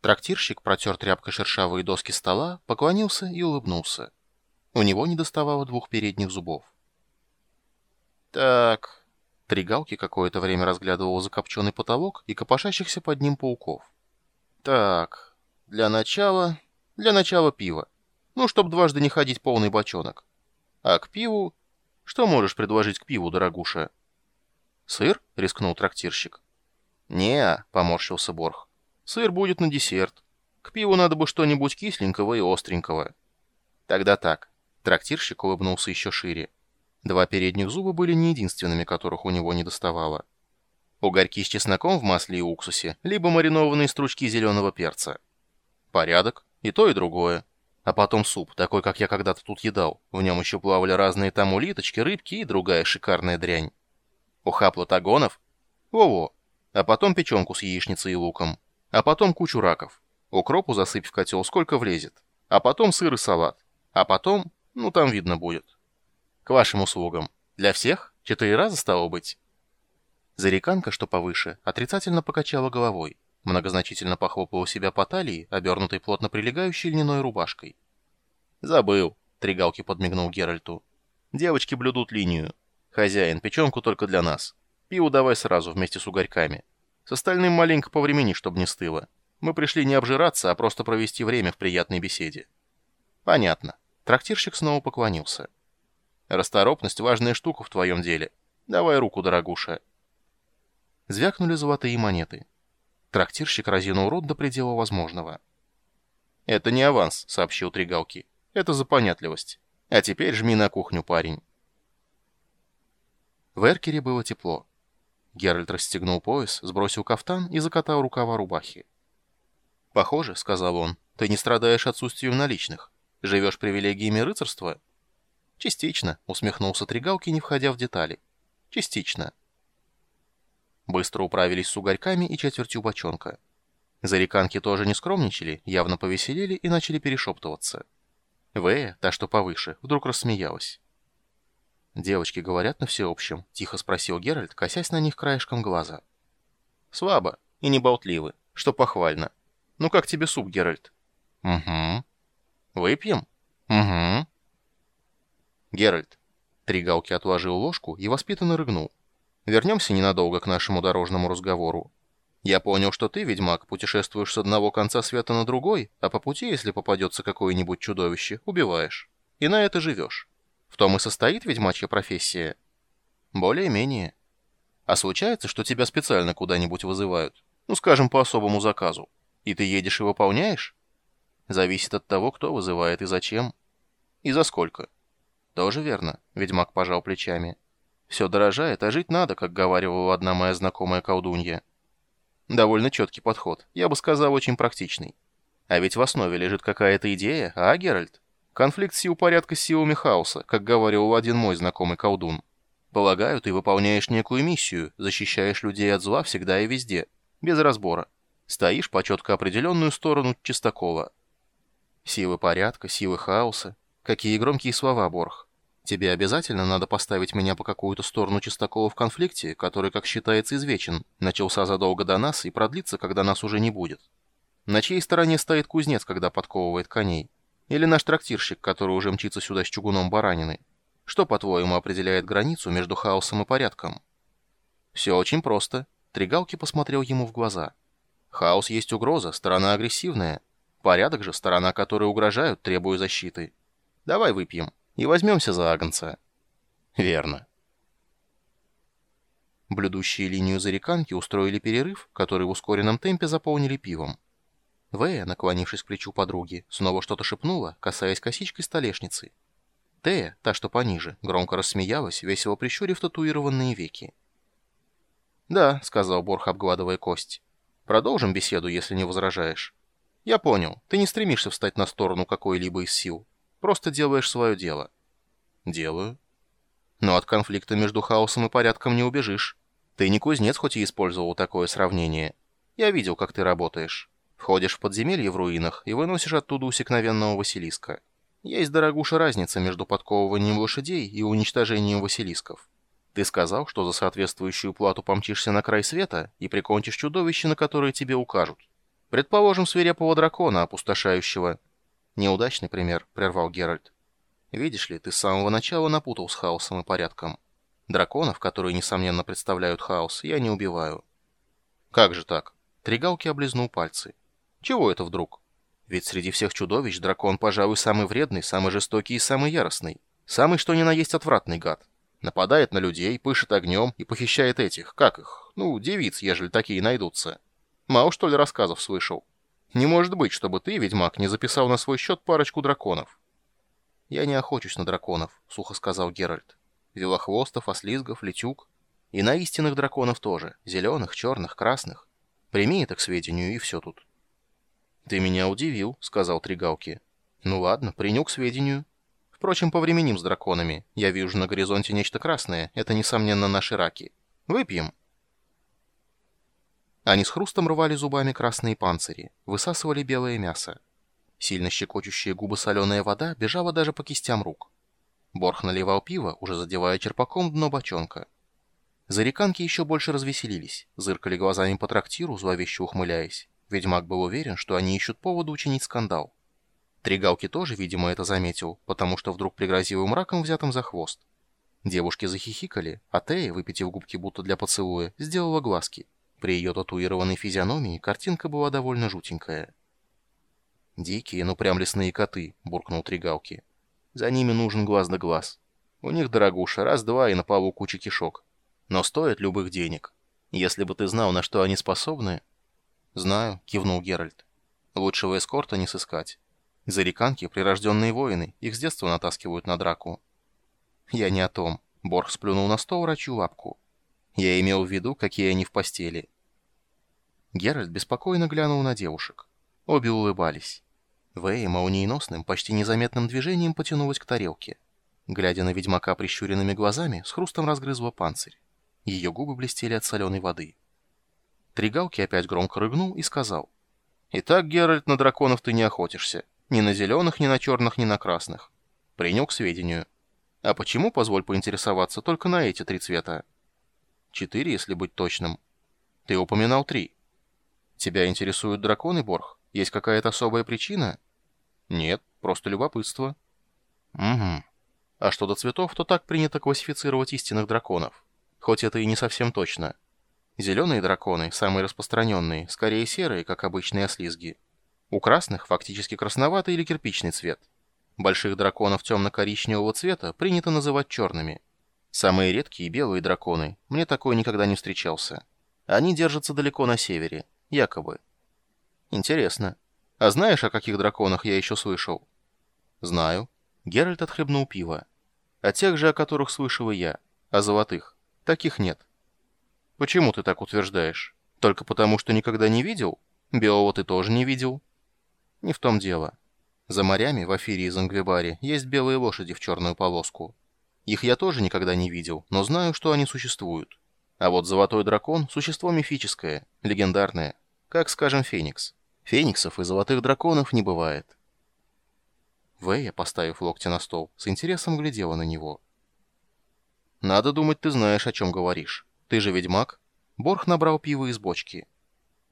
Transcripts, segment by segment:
Трактирщик протер тряпкой шершавые доски стола, поклонился и улыбнулся. У него не доставало двух передних зубов. «Так...» Тригалки какое-то время разглядывал закопченный потолок и копошащихся под ним пауков. «Так... Для начала... Для начала пива. Ну, чтоб дважды не ходить полный бочонок. А к пиву... Что можешь предложить к пиву, дорогуша?» «Сыр?» — рискнул трактирщик. «Не-а», поморщился Борх. «Сыр будет на десерт. К пиву надо бы что-нибудь кисленького и остренького». «Тогда так». Трактирщик улыбнулся еще шире. Два передних зуба были не единственными, которых у него не доставало. Угорьки с чесноком в масле и уксусе, либо маринованные стручки зеленого перца. Порядок. И то, и другое. А потом суп, такой, как я когда-то тут едал. В нем еще плавали разные там улиточки, рыбки и другая шикарная дрянь. Уха платагонов? Во-во. А потом печенку с яичницей и луком. А потом кучу раков. Укропу засыпь в котел, сколько влезет. А потом сыр и салат. А потом, ну там видно будет. К вашим услугам. Для всех? Четыре раза стало быть? Зареканка, что повыше, отрицательно покачала головой. Многозначительно похлопала себя по талии, обернутой плотно прилегающей льняной рубашкой. «Забыл», — Тригалки подмигнул Геральту. «Девочки блюдут линию. Хозяин, печенку только для нас. Пиво давай сразу, вместе с угорьками. С остальным маленько по времени, чтобы не стыло. Мы пришли не обжираться, а просто провести время в приятной беседе». «Понятно». Трактирщик снова поклонился. «Расторопность — важная штука в твоем деле. Давай руку, дорогуша». Звякнули золотые монеты. Трактирщик разинул рот до предела возможного. «Это не аванс», — сообщил Тригалки. «Это за понятливость. А теперь жми на кухню, парень». В Эркере было тепло. Геральт расстегнул пояс, сбросил кафтан и закатал рукава рубахи. «Похоже», — сказал он, — «ты не страдаешь отсутствием наличных. Живешь привилегиями рыцарства?» «Частично», — усмехнулся Тригалки, не входя в детали. «Частично». Быстро управились с угорьками и четвертью бочонка. Зареканки тоже не скромничали, явно повеселели и начали перешептываться. Вэя, та что повыше, вдруг рассмеялась. «Девочки говорят на всеобщем?» — тихо спросил Геральт, косясь на них краешком глаза. «Слабо и не болтливы, что похвально. Ну как тебе суп, Геральт?» «Угу». «Выпьем?» «Угу». «Геральт». Тригалки отложил ложку и воспитанно рыгнул. Вернемся ненадолго к нашему дорожному разговору. Я понял, что ты, ведьмак, путешествуешь с одного конца света на другой, а по пути, если попадется какое-нибудь чудовище, убиваешь. И на это живешь. В том и состоит ведьмачья профессия. Более-менее. А случается, что тебя специально куда-нибудь вызывают? Ну, скажем, по особому заказу. И ты едешь и выполняешь? Зависит от того, кто вызывает и зачем. И за сколько. Тоже верно, ведьмак пожал плечами. Все дорожает, а жить надо, как говаривала одна моя знакомая колдунья. Довольно четкий подход, я бы сказал, очень практичный. А ведь в основе лежит какая-то идея, а, Геральт? Конфликт сил порядка силами хаоса, как говорил один мой знакомый колдун. Полагаю, ты выполняешь некую миссию, защищаешь людей от зла всегда и везде, без разбора. Стоишь по четко определенную сторону чистокола. Силы порядка, силы хаоса. Какие громкие слова, Борх. Тебе обязательно надо поставить меня по какую-то сторону чистокола в конфликте, который, как считается, извечен, начался задолго до нас и продлится, когда нас уже не будет. На чьей стороне стоит кузнец, когда подковывает коней? Или наш трактирщик, который уже мчится сюда с чугуном баранины? Что, по-твоему, определяет границу между хаосом и порядком? Все очень просто. Тригалки посмотрел ему в глаза. Хаос есть угроза, сторона агрессивная. Порядок же, сторона, которой угрожают, требуя защиты. Давай выпьем и возьмемся за Агнца». «Верно». Блюдущие линию зареканки устроили перерыв, который в ускоренном темпе заполнили пивом. Вэя, наклонившись к плечу подруги, снова что-то шепнула, касаясь косичкой столешницы. Тея, та, что пониже, громко рассмеялась, весело прищурив татуированные веки. «Да», — сказал Борх, обгладывая кость. «Продолжим беседу, если не возражаешь. Я понял, ты не стремишься встать на сторону какой-либо из сил. Просто делаешь свое дело. Делаю. Но от конфликта между хаосом и порядком не убежишь. Ты не кузнец, хоть и использовал такое сравнение. Я видел, как ты работаешь. Входишь в подземелье в руинах и выносишь оттуда усекновенного Василиска. Есть, дорогуша, разница между подковыванием лошадей и уничтожением Василисков. Ты сказал, что за соответствующую плату помчишься на край света и прикончишь чудовище, на которое тебе укажут. Предположим, свирепого дракона, опустошающего... Неудачный пример, прервал Геральт. Видишь ли, ты с самого начала напутал с хаосом и порядком. Драконов, которые, несомненно, представляют хаос, я не убиваю. Как же так? Тригалки облизнул пальцы. Чего это вдруг? Ведь среди всех чудовищ дракон, пожалуй, самый вредный, самый жестокий и самый яростный. Самый что ни на есть отвратный гад. Нападает на людей, пышет огнем и похищает этих, как их, ну, девиц, ежели такие найдутся. Мало что ли рассказов слышал? Не может быть, чтобы ты, ведьмак, не записал на свой счет парочку драконов. «Я не охочусь на драконов», — сухо сказал Геральт. «Велохвостов, ослизгов, летюк. И на истинных драконов тоже. Зеленых, черных, красных. Прими это к сведению, и все тут». «Ты меня удивил», — сказал Тригалки. «Ну ладно, приню к сведению. Впрочем, повременим с драконами. Я вижу на горизонте нечто красное. Это, несомненно, наши раки. Выпьем». Они с хрустом рвали зубами красные панцири, высасывали белое мясо. Сильно щекочущая губы соленая вода бежала даже по кистям рук. Борх наливал пиво, уже задевая черпаком дно бочонка. Зареканки еще больше развеселились, зыркали глазами по трактиру, зловеще ухмыляясь. Ведьмак был уверен, что они ищут повода учинить скандал. Тригалки тоже, видимо, это заметил, потому что вдруг пригрозил им раком, взятым за хвост. Девушки захихикали, а Тея, выпитив губки будто для поцелуя, сделала глазки. При ее татуированной физиономии картинка была довольно жутенькая. «Дикие, ну прям лесные коты», — буркнул Тригалки. «За ними нужен глаз да глаз. У них, дорогуша, раз-два и на полу куча кишок. Но стоят любых денег. Если бы ты знал, на что они способны...» «Знаю», — кивнул Геральт. «Лучшего эскорта не сыскать. Зареканки — прирожденные воины, их с детства натаскивают на драку». «Я не о том». Борх сплюнул на стол рачью лапку. Я имел в виду, какие они в постели. Геральт беспокойно глянул на девушек. Обе улыбались. Вэя молниеносным, почти незаметным движением потянулась к тарелке. Глядя на ведьмака прищуренными глазами, с хрустом разгрызла панцирь. Ее губы блестели от соленой воды. Тригалки опять громко рыгнул и сказал. «Итак, Геральт, на драконов ты не охотишься. Ни на зеленых, ни на черных, ни на красных. Принял к сведению. А почему, позволь поинтересоваться, только на эти три цвета?» Четыре, если быть точным. Ты упоминал три. Тебя интересуют драконы, Борх? Есть какая-то особая причина? Нет, просто любопытство. Угу. А что до цветов, то так принято классифицировать истинных драконов. Хоть это и не совсем точно. Зеленые драконы, самые распространенные, скорее серые, как обычные ослизги. У красных фактически красноватый или кирпичный цвет. Больших драконов темно-коричневого цвета принято называть черными. Самые редкие белые драконы. Мне такой никогда не встречался. Они держатся далеко на севере. Якобы. Интересно. А знаешь, о каких драконах я еще слышал? Знаю. Геральт отхлебнул пиво. О тех же, о которых слышал и я. О золотых. Таких нет. Почему ты так утверждаешь? Только потому, что никогда не видел? Белого ты тоже не видел? Не в том дело. За морями в Афире и Зангвибаре есть белые лошади в черную полоску. Их я тоже никогда не видел, но знаю, что они существуют. А вот золотой дракон – существо мифическое, легендарное, как, скажем, феникс. Фениксов и золотых драконов не бывает. Вэя, поставив локти на стол, с интересом глядела на него. «Надо думать, ты знаешь, о чем говоришь. Ты же ведьмак?» Борх набрал пиво из бочки.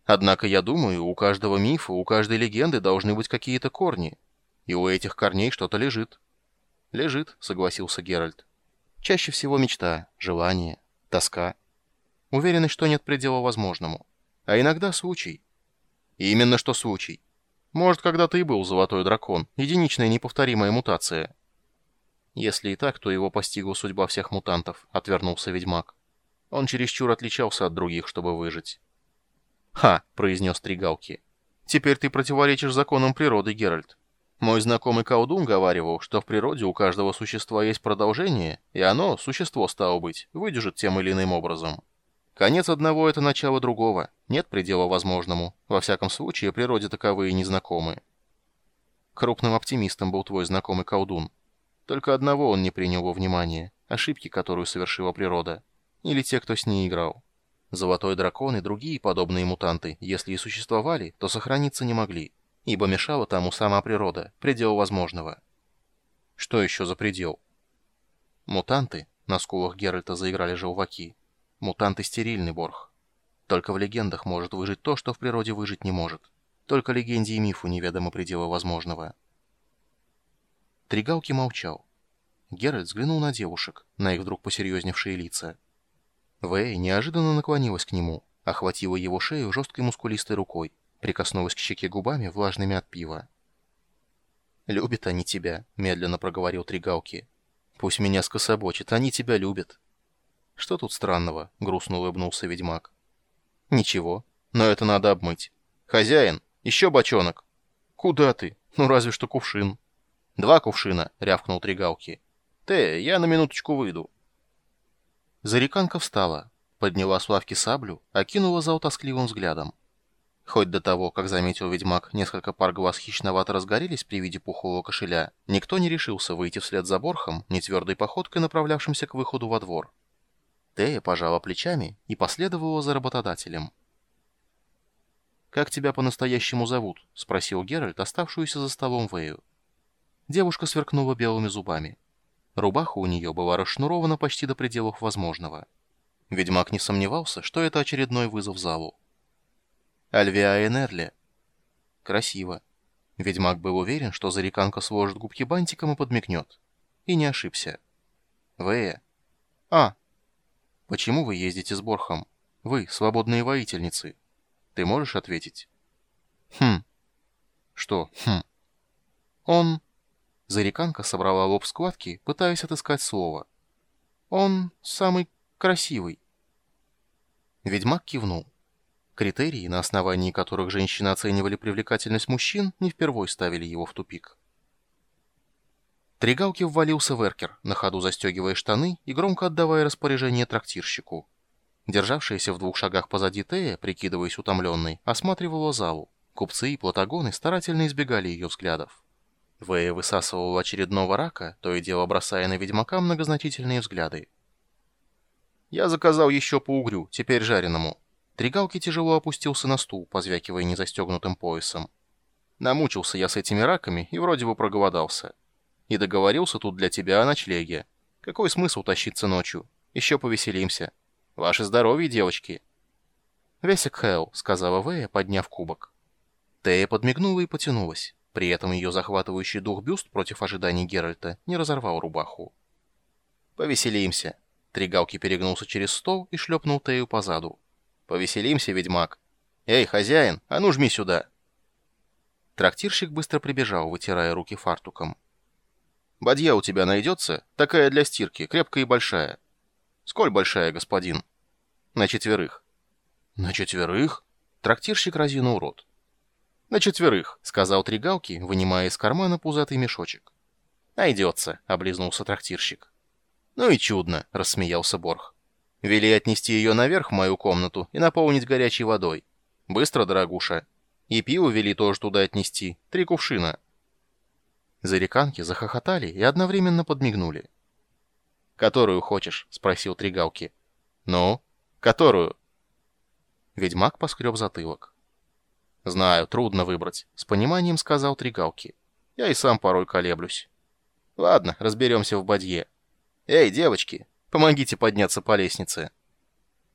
«Однако я думаю, у каждого мифа, у каждой легенды должны быть какие-то корни. И у этих корней что-то лежит. «Лежит», — согласился Геральт. «Чаще всего мечта, желание, тоска. Уверенность, что нет предела возможному. А иногда случай. И именно что случай. Может, когда-то и был золотой дракон, единичная неповторимая мутация». «Если и так, то его постигла судьба всех мутантов», — отвернулся ведьмак. Он чересчур отличался от других, чтобы выжить. «Ха!» — произнес Тригалки. «Теперь ты противоречишь законам природы, Геральт. Мой знакомый колдун говаривал, что в природе у каждого существа есть продолжение, и оно, существо стало быть, выдержит тем или иным образом. Конец одного — это начало другого. Нет предела возможному. Во всяком случае, природе таковые незнакомы. Крупным оптимистом был твой знакомый колдун. Только одного он не принял во внимание — ошибки, которую совершила природа. Или те, кто с ней играл. Золотой дракон и другие подобные мутанты, если и существовали, то сохраниться не могли ибо мешала тому сама природа, предел возможного. Что еще за предел? Мутанты, на скулах Геральта заиграли желваки. Мутанты стерильный, Борх. Только в легендах может выжить то, что в природе выжить не может. Только легенде и мифу неведомо пределы возможного. Тригалки молчал. Геральт взглянул на девушек, на их вдруг посерьезневшие лица. Вэй неожиданно наклонилась к нему, охватила его шею жесткой мускулистой рукой, прикоснулась к щеке губами, влажными от пива. «Любят они тебя», — медленно проговорил Тригалки. «Пусть меня скособочат, они тебя любят». «Что тут странного?» — грустно улыбнулся ведьмак. «Ничего, но это надо обмыть. Хозяин, еще бочонок». «Куда ты? Ну разве что кувшин». «Два кувшина», — рявкнул Тригалки. «Ты, я на минуточку выйду». Зареканка встала, подняла с лавки саблю, окинула зал тоскливым взглядом. Хоть до того, как заметил ведьмак, несколько пар глаз хищновато разгорелись при виде пухового кошеля, никто не решился выйти вслед за Борхом, нетвердой походкой направлявшимся к выходу во двор. Тея пожала плечами и последовала за работодателем. «Как тебя по-настоящему зовут?» — спросил Геральт, оставшуюся за столом Вэю. Девушка сверкнула белыми зубами. Рубаха у нее была расшнурована почти до пределов возможного. Ведьмак не сомневался, что это очередной вызов залу. Альвиа Энерли. Красиво. Ведьмак был уверен, что зареканка сложит губки бантиком и подмигнет. И не ошибся. Вэя. А. Почему вы ездите с Борхом? Вы, свободные воительницы. Ты можешь ответить? Хм. Что хм? Он... Зареканка собрала лоб складки, пытаясь отыскать слово. «Он самый красивый». Ведьмак кивнул. Критерии, на основании которых женщины оценивали привлекательность мужчин, не впервой ставили его в тупик. Тригалки ввалился в эркер, на ходу застегивая штаны и громко отдавая распоряжение трактирщику. Державшаяся в двух шагах позади Тея, прикидываясь утомленной, осматривала залу. Купцы и платагоны старательно избегали ее взглядов. Вэя высасывал очередного рака, то и дело бросая на ведьмака многозначительные взгляды. «Я заказал еще по угрю, теперь жареному». Тригалки тяжело опустился на стул, позвякивая незастегнутым поясом. Намучился я с этими раками и вроде бы проголодался. И договорился тут для тебя о ночлеге. Какой смысл тащиться ночью? Еще повеселимся. Ваше здоровье, девочки. «Весик Хелл», — сказала Вэя, подняв кубок. Тея подмигнула и потянулась. При этом ее захватывающий дух бюст против ожиданий Геральта не разорвал рубаху. «Повеселимся!» Тригалки перегнулся через стол и шлепнул Тею по заду. «Повеселимся, ведьмак! Эй, хозяин, а ну жми сюда!» Трактирщик быстро прибежал, вытирая руки фартуком. «Бадья у тебя найдется? Такая для стирки, крепкая и большая». «Сколь большая, господин?» «На четверых». «На четверых?» Трактирщик разинул рот. «На четверых», — сказал Тригалки, вынимая из кармана пузатый мешочек. «Найдется», — облизнулся трактирщик. «Ну и чудно», — рассмеялся Борх. «Вели отнести ее наверх в мою комнату и наполнить горячей водой. Быстро, дорогуша. И пиво вели тоже туда отнести. Три кувшина». Зареканки захохотали и одновременно подмигнули. «Которую хочешь?» — спросил Тригалки. «Ну? Которую?» Ведьмак поскреб затылок. «Знаю, трудно выбрать», — с пониманием сказал Тригалки. «Я и сам порой колеблюсь». «Ладно, разберемся в бадье. Эй, девочки, помогите подняться по лестнице».